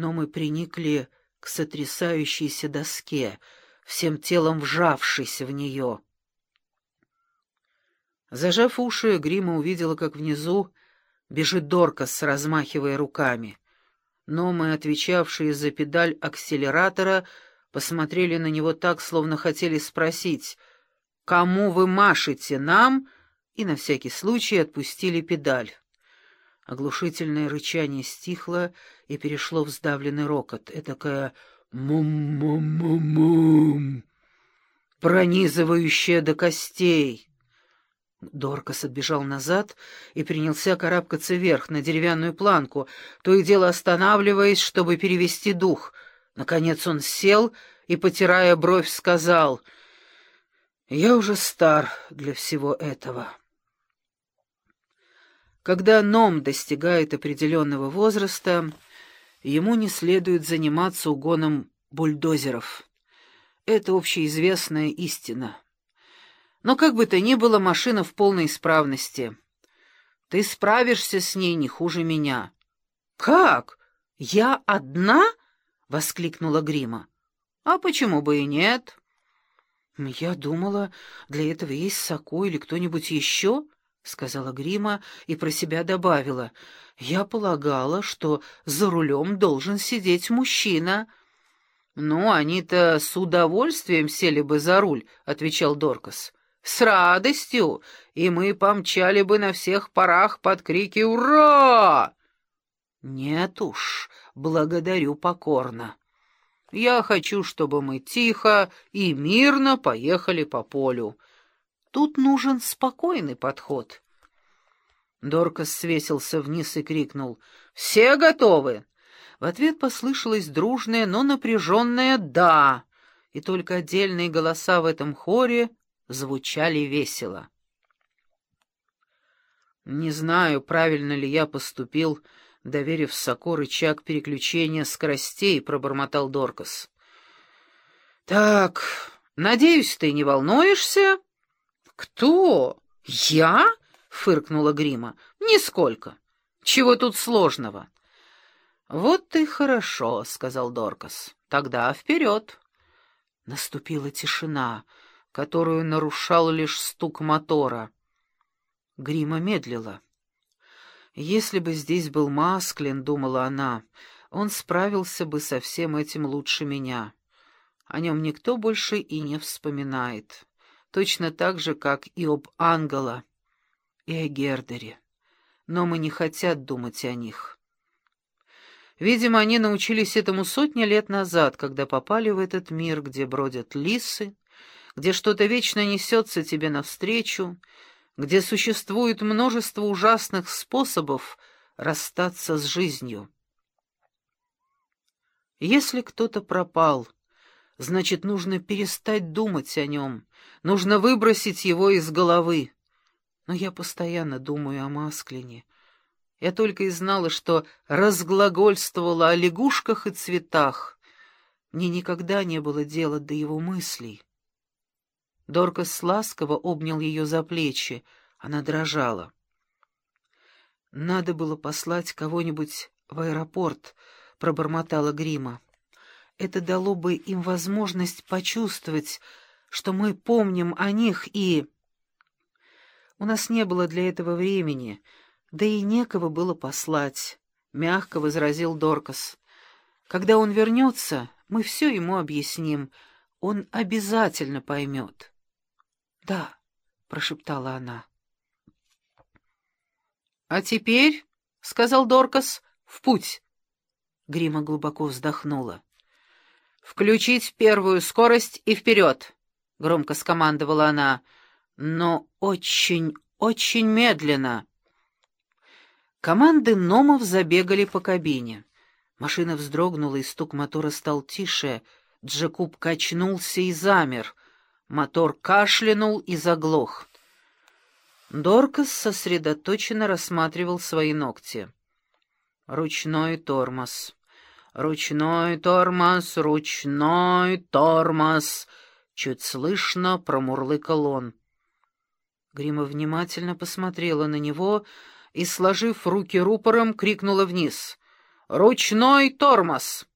но мы приникли к сотрясающейся доске, всем телом вжавшись в нее. Зажав уши, Грима увидела, как внизу бежит Доркас, размахивая руками. Но мы, отвечавшие за педаль акселератора, посмотрели на него так, словно хотели спросить, «Кому вы машете, нам?» и на всякий случай отпустили педаль. Оглушительное рычание стихло и перешло в сдавленный рокот. Этакое «мум-мум-мум-мум», пронизывающее до костей. Доркас отбежал назад и принялся карабкаться вверх на деревянную планку, то и дело останавливаясь, чтобы перевести дух. Наконец он сел и, потирая бровь, сказал, «Я уже стар для всего этого». Когда ном достигает определенного возраста, ему не следует заниматься угоном бульдозеров. Это общеизвестная истина. Но как бы то ни было, машина в полной исправности. Ты справишься с ней не хуже меня. «Как? Я одна?» — воскликнула Грима. «А почему бы и нет?» «Я думала, для этого есть Соко или кто-нибудь еще?» — сказала Грима и про себя добавила. «Я полагала, что за рулем должен сидеть мужчина». «Ну, они-то с удовольствием сели бы за руль», — отвечал Доркас. «С радостью, и мы помчали бы на всех парах под крики «Ура!» «Нет уж, благодарю покорно. Я хочу, чтобы мы тихо и мирно поехали по полю». Тут нужен спокойный подход. Доркас свесился вниз и крикнул «Все готовы?» В ответ послышалось дружное, но напряженное «да», и только отдельные голоса в этом хоре звучали весело. «Не знаю, правильно ли я поступил, доверив Соко рычаг переключения скоростей», — пробормотал Доркас. «Так, надеюсь, ты не волнуешься?» «Кто? Я?» — фыркнула Грима. «Нисколько. Чего тут сложного?» «Вот и хорошо», — сказал Доркас. «Тогда вперед». Наступила тишина, которую нарушал лишь стук мотора. Грима медлила. «Если бы здесь был Масклин, — думала она, — он справился бы со всем этим лучше меня. О нем никто больше и не вспоминает» точно так же, как и об Ангела и о Гердере. Но мы не хотят думать о них. Видимо, они научились этому сотни лет назад, когда попали в этот мир, где бродят лисы, где что-то вечно несется тебе навстречу, где существует множество ужасных способов расстаться с жизнью. Если кто-то пропал, значит, нужно перестать думать о нем, Нужно выбросить его из головы. Но я постоянно думаю о Масклине. Я только и знала, что разглагольствовала о лягушках и цветах. Мне никогда не было дела до его мыслей. Доркас ласково обнял ее за плечи. Она дрожала. «Надо было послать кого-нибудь в аэропорт», — пробормотала Грима. «Это дало бы им возможность почувствовать, что мы помним о них и... У нас не было для этого времени, да и некого было послать, — мягко возразил Доркас. Когда он вернется, мы все ему объясним, он обязательно поймет. — Да, — прошептала она. — А теперь, — сказал Доркас, — в путь. Грима глубоко вздохнула. — Включить первую скорость и вперед! — громко скомандовала она, — но очень, очень медленно. Команды Номов забегали по кабине. Машина вздрогнула, и стук мотора стал тише. Джекуб качнулся и замер. Мотор кашлянул и заглох. Доркас сосредоточенно рассматривал свои ногти. Ручной тормоз. Ручной тормоз, ручной тормоз. Чуть слышно промурлыкал он. Грима внимательно посмотрела на него и, сложив руки рупором, крикнула вниз. «Ручной тормоз!»